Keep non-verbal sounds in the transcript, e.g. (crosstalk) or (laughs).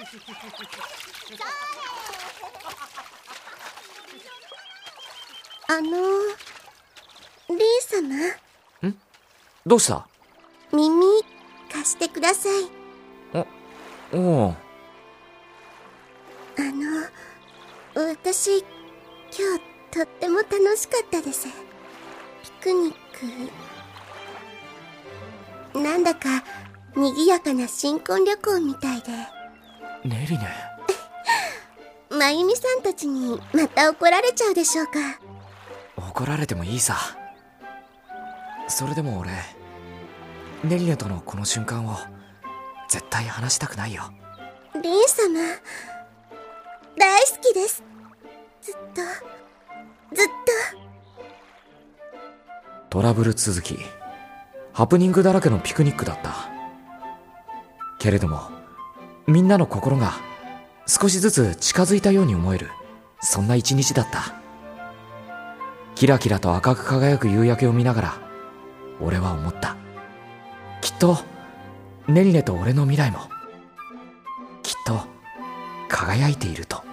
(laughs) あのリン様？ん？どうした？耳貸してください。おおう。あの私今日とっても楽しかったです。ピクニック。なんだか賑やかな新婚旅行みたいでネリネ。まゆみさんたちにまた怒られちゃうでしょうか。怒られてもいいさ。それでも俺ネリネとのこの瞬間を絶対話したくないよ。リン様大好きです。ずっとずっトラブル続きハプニングだらけのピクニックだった。けれどもみんなの心が少しずつ近づいたように思える。そんな一日だった。キラキラと赤く輝く夕焼けを見ながら俺は思った。きっとネリネと俺の未来もきっと輝いていると。